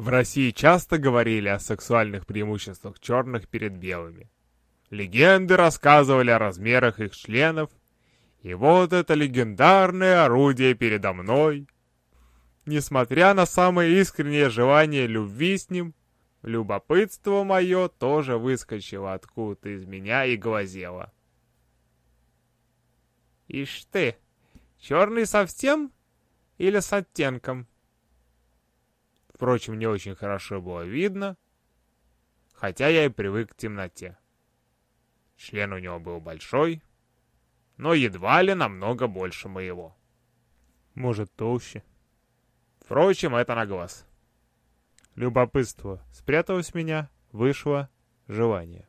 В России часто говорили о сексуальных преимуществах черных перед белыми. Легенды рассказывали о размерах их членов, и вот это легендарное орудие передо мной. Несмотря на самое искреннее желание любви с ним, любопытство мое тоже выскочило откуда-то из меня и глазело. «Ишь ты, черный совсем или с оттенком?» Впрочем, не очень хорошо было видно, хотя я и привык к темноте. Член у него был большой, но едва ли намного больше моего. Может, толще. Впрочем, это на глаз. Любопытство спряталось меня, вышло желание.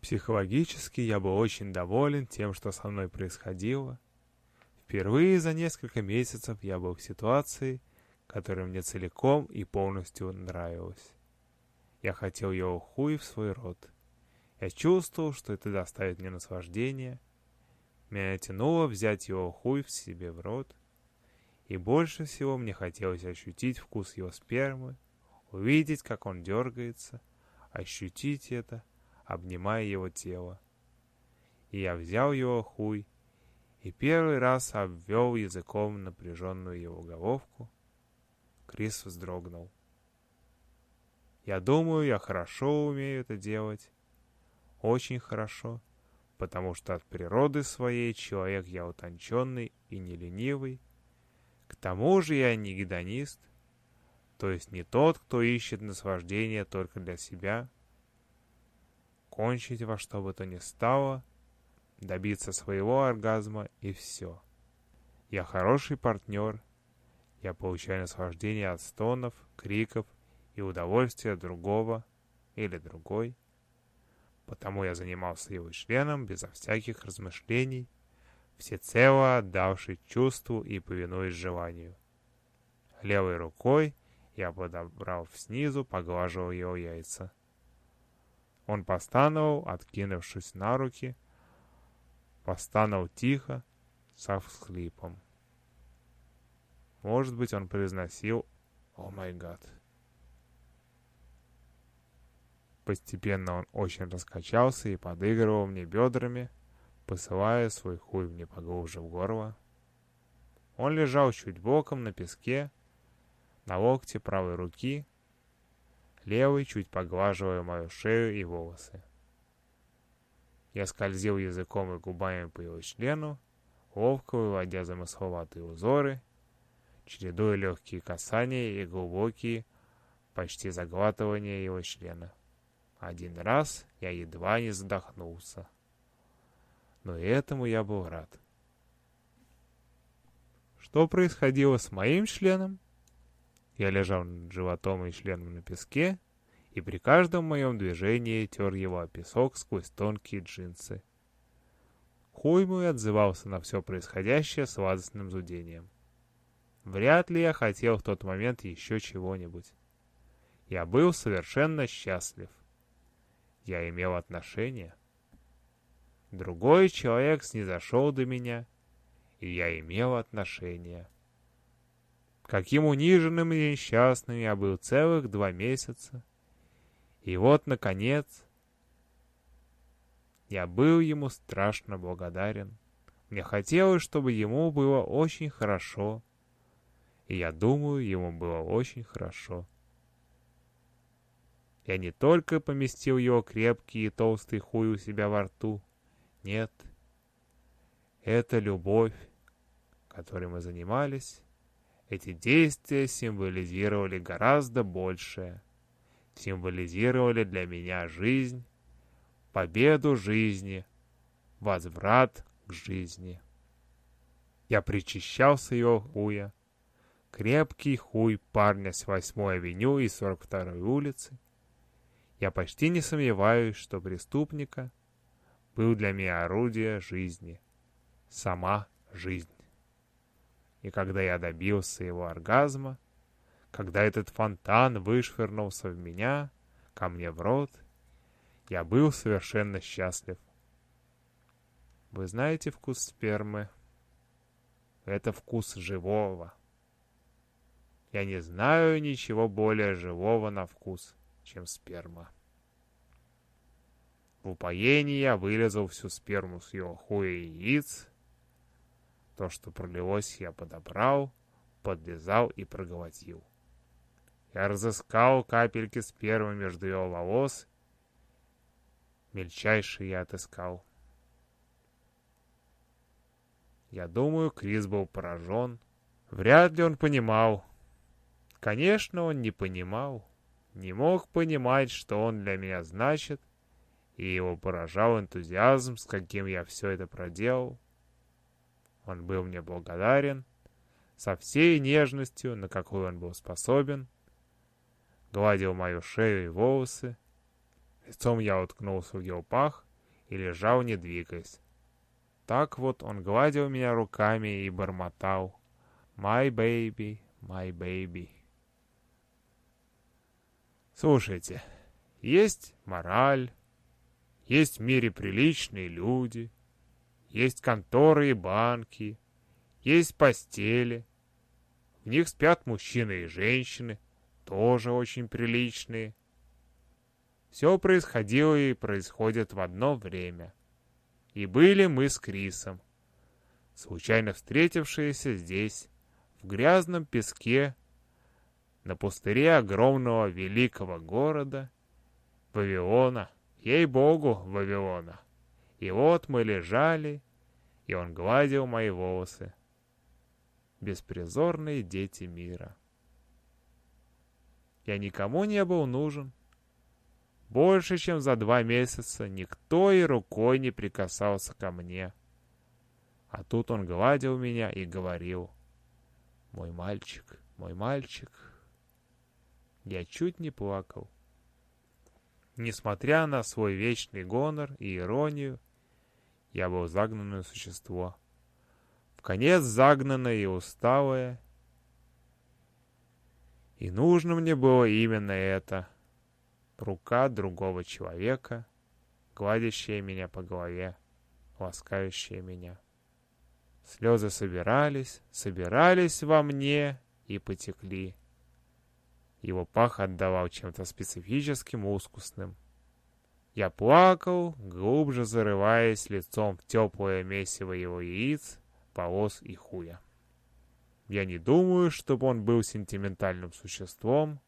Психологически я был очень доволен тем, что со мной происходило. Впервые за несколько месяцев я был в ситуации, которая мне целиком и полностью нравилась. Я хотел его хуй в свой рот. Я чувствовал, что это доставит мне наслаждение. Меня тянуло взять его хуй в себе в рот. И больше всего мне хотелось ощутить вкус его спермы, увидеть, как он дергается, ощутить это, обнимая его тело. И я взял его хуй и первый раз обвел языком напряженную его головку, Крис вздрогнул. Я думаю, я хорошо умею это делать. Очень хорошо. Потому что от природы своей человек я утонченный и не ленивый. К тому же я не гедонист. То есть не тот, кто ищет наслаждение только для себя. Кончить во что бы то ни стало, добиться своего оргазма и все. Я хороший партнер — я получаю наслаждение от стонов, криков и удовольствия другого или другой. Потому я занимался его членом безо всяких размышлений, всецело отдавший чувству и повинуясь желанию. Левой рукой я подобрал снизу, поглаживал его яйца. Он постановал, откинувшись на руки, постановал тихо, со всхлипом. Может быть, он произносил «О май гад». Постепенно он очень раскачался и подыгрывал мне бедрами, посылая свой хуй мне поглубже в горло. Он лежал чуть боком на песке, на локте правой руки, левой чуть поглаживая мою шею и волосы. Я скользил языком и губами по его члену, ловко выводя замысловатые узоры чередуя легкие касания и глубокие, почти заглатывания его члена. Один раз я едва не задохнулся. Но этому я был рад. Что происходило с моим членом? Я лежал животом и членом на песке, и при каждом моем движении тер его о песок сквозь тонкие джинсы. Хуй мой отзывался на все происходящее с радостным зудением. Вряд ли я хотел в тот момент еще чего-нибудь. Я был совершенно счастлив. Я имел отношения. Другой человек снизошел до меня, и я имел отношения. Каким униженным и несчастным я был целых два месяца. И вот, наконец, я был ему страшно благодарен. Мне хотелось, чтобы ему было очень хорошо и я думаю, ему было очень хорошо. Я не только поместил его крепкий и толстый хуй у себя во рту. Нет. Это любовь, которой мы занимались. Эти действия символизировали гораздо большее. Символизировали для меня жизнь, победу жизни, возврат к жизни. Я причащался его хуя, Крепкий хуй парня с 8-й авеню и 42-й улицы. Я почти не сомневаюсь, что преступника был для меня орудие жизни. Сама жизнь. И когда я добился его оргазма, когда этот фонтан вышвырнулся в меня, ко мне в рот, я был совершенно счастлив. Вы знаете вкус спермы? Это вкус живого. Я не знаю ничего более живого на вкус, чем сперма. В упоении я вылезал всю сперму с его хуя и яиц. То, что пролилось, я подобрал, подлезал и проглотил. Я разыскал капельки спермы между его волос. Мельчайшие я отыскал. Я думаю, Крис был поражен. Вряд ли он понимал. Конечно, он не понимал. Не мог понимать, что он для меня значит, и его поражал энтузиазм, с каким я все это проделал. Он был мне благодарен со всей нежностью, на какую он был способен, гладил мою шею и волосы. Лицом я уткнулся в его пах и лежал, не двигаясь. Так вот он гладил меня руками и бормотал «My baby, my baby». Слушайте, есть мораль, есть в мире приличные люди, есть конторы и банки, есть постели. В них спят мужчины и женщины, тоже очень приличные. Все происходило и происходит в одно время. И были мы с Крисом, случайно встретившиеся здесь, в грязном песке, на пустыре огромного великого города, Вавилона, ей-богу, Вавилона. И вот мы лежали, и он гладил мои волосы. Беспризорные дети мира. Я никому не был нужен, больше, чем за два месяца никто и рукой не прикасался ко мне. А тут он гладил меня и говорил, «Мой мальчик, мой мальчик». Я чуть не плакал. Несмотря на свой вечный гонор и иронию, я был загнанное существо. В конец загнанное и усталое. И нужно мне было именно это — рука другого человека, гладящая меня по голове, ласкающая меня. Слезы собирались, собирались во мне и потекли. Его пах отдавал чем-то специфическим, ускусным. Я плакал, глубже зарываясь лицом в теплое месиво его яиц, полос и хуя. Я не думаю, чтобы он был сентиментальным существом,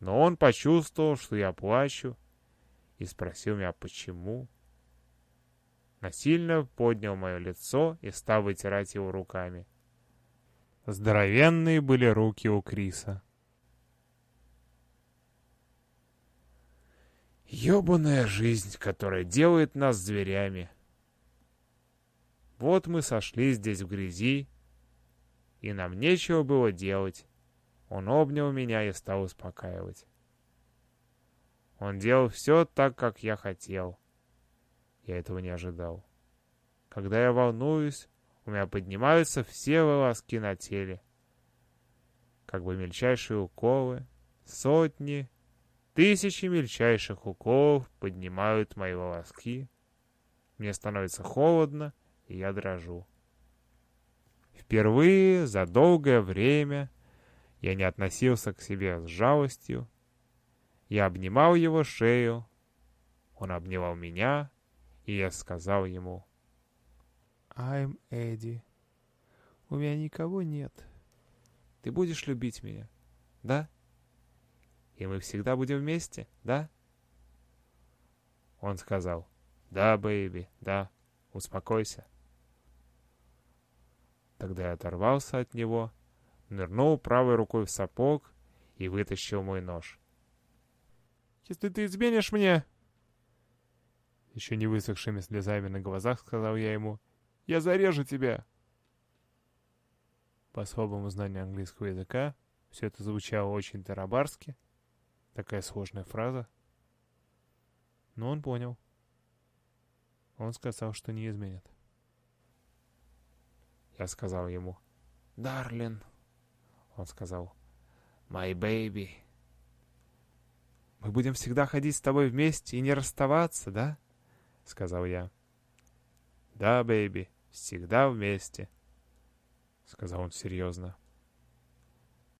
но он почувствовал, что я плачу, и спросил меня, почему. Насильно поднял мое лицо и стал вытирать его руками. Здоровенные были руки у Криса. Ёбаная жизнь, которая делает нас зверями. Вот мы сошли здесь в грязи, и нам нечего было делать. Он обнял меня и стал успокаивать. Он делал все так, как я хотел. Я этого не ожидал. Когда я волнуюсь, у меня поднимаются все волоски на теле. Как бы мельчайшие уколы, сотни, тысячи мельчайших уколов поднимают мои волоски. Мне становится холодно, и я дрожу. Впервые за долгое время я не относился к себе с жалостью. Я обнимал его шею, он обнимал меня, и я сказал ему, «I'm Эдди. У меня никого нет. Ты будешь любить меня, да? И мы всегда будем вместе, да?» Он сказал, «Да, бэйби, да, успокойся». Тогда я оторвался от него нырнул правой рукой в сапог и вытащил мой нож. «Если ты изменишь мне...» Еще не высохшими слезами на глазах сказал я ему, «Я зарежу тебя!» По слабому знанию английского языка все это звучало очень тарабарски, такая сложная фраза. Но он понял. Он сказал, что не изменит. Я сказал ему, «Дарлин, он сказал, «My baby». «Мы будем всегда ходить с тобой вместе и не расставаться, да?» — сказал я. «Да, бэйби, всегда вместе», — сказал он серьезно.